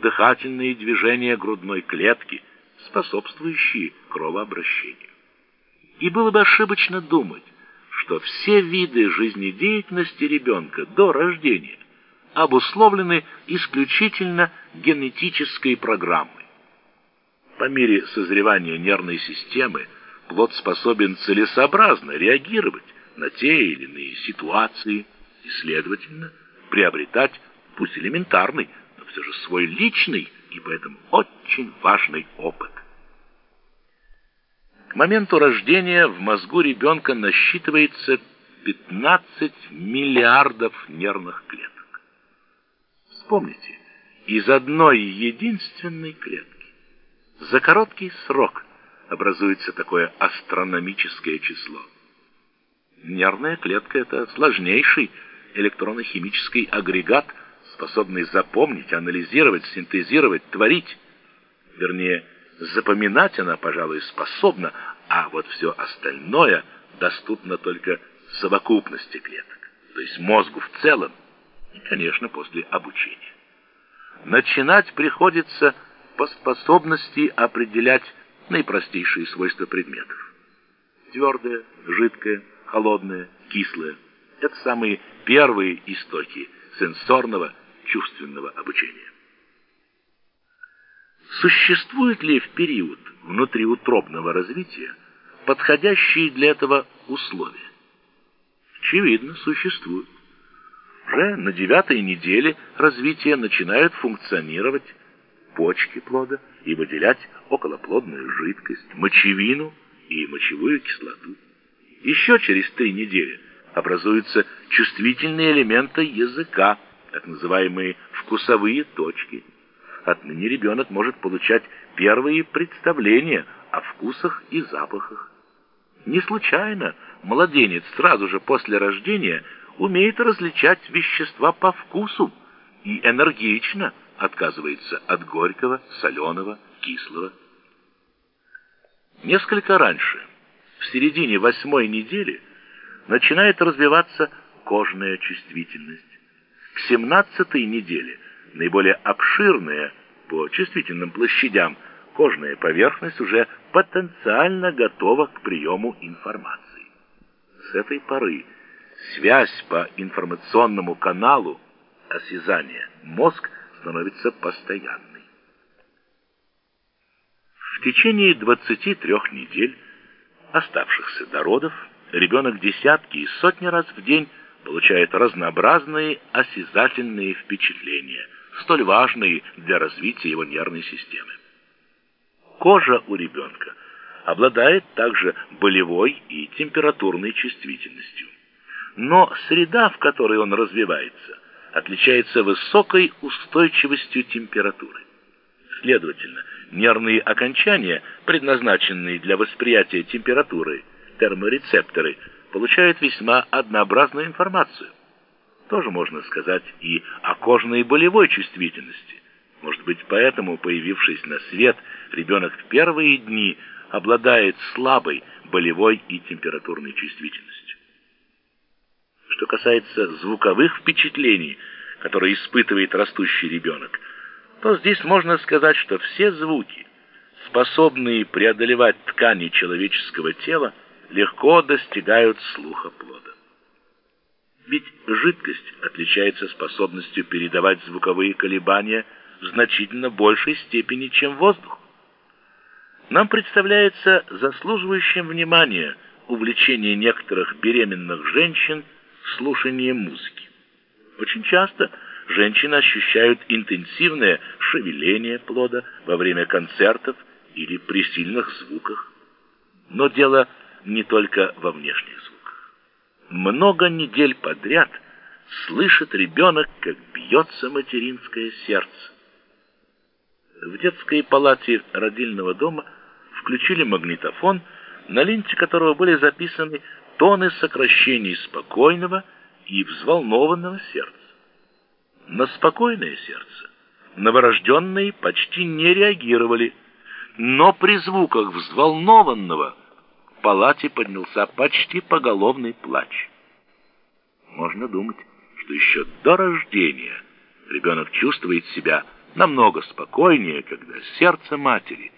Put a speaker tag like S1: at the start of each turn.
S1: дыхательные движения грудной клетки, способствующие кровообращению. И было бы ошибочно думать, что все виды жизнедеятельности ребенка до рождения обусловлены исключительно генетической программой. По мере созревания нервной системы плод способен целесообразно реагировать на те или иные ситуации и, следовательно, приобретать, пусть элементарный, все же свой личный и поэтому очень важный опыт. К моменту рождения в мозгу ребенка насчитывается 15 миллиардов нервных клеток. Вспомните, из одной единственной клетки за короткий срок образуется такое астрономическое число. Нервная клетка – это сложнейший электронно-химический агрегат, способный запомнить, анализировать, синтезировать, творить. Вернее, запоминать она, пожалуй, способна, а вот все остальное доступно только совокупности клеток, то есть мозгу в целом, и, конечно, после обучения. Начинать приходится по способности определять наипростейшие свойства предметов. Твердое, жидкое, холодное, кислое – это самые первые истоки сенсорного чувственного обучения. Существует ли в период внутриутробного развития подходящие для этого условия? Очевидно, существуют. Уже на девятой неделе развития начинают функционировать почки плода и выделять околоплодную жидкость, мочевину и мочевую кислоту. Еще через три недели образуются чувствительные элементы языка, так называемые вкусовые точки. Отныне ребенок может получать первые представления о вкусах и запахах. Не случайно младенец сразу же после рождения умеет различать вещества по вкусу и энергично отказывается от горького, соленого, кислого. Несколько раньше, в середине восьмой недели, начинает развиваться кожная чувствительность. К семнадцатой неделе наиболее обширная по чувствительным площадям кожная поверхность уже потенциально готова к приему информации. С этой поры связь по информационному каналу осязания мозг становится постоянной. В течение 23 недель, оставшихся до родов, ребенок десятки и сотни раз в день получает разнообразные осязательные впечатления, столь важные для развития его нервной системы. Кожа у ребенка обладает также болевой и температурной чувствительностью. Но среда, в которой он развивается, отличается высокой устойчивостью температуры. Следовательно, нервные окончания, предназначенные для восприятия температуры, терморецепторы, получают весьма однообразную информацию. Тоже можно сказать и о кожной болевой чувствительности. Может быть, поэтому, появившись на свет, ребенок в первые дни обладает слабой болевой и температурной чувствительностью. Что касается звуковых впечатлений, которые испытывает растущий ребенок, то здесь можно сказать, что все звуки, способные преодолевать ткани человеческого тела, легко достигают слуха плода. Ведь жидкость отличается способностью передавать звуковые колебания в значительно большей степени, чем воздух. Нам представляется заслуживающим внимания увлечение некоторых беременных женщин слушанием музыки. Очень часто женщины ощущают интенсивное шевеление плода во время концертов или при сильных звуках. Но дело не только во внешних звуках. Много недель подряд слышит ребенок, как бьется материнское сердце. В детской палате родильного дома включили магнитофон, на ленте которого были записаны тоны сокращений спокойного и взволнованного сердца. На спокойное сердце новорожденные почти не реагировали, но при звуках взволнованного в палате поднялся почти поголовный плач. Можно думать, что еще до рождения ребенок чувствует себя намного спокойнее, когда сердце матери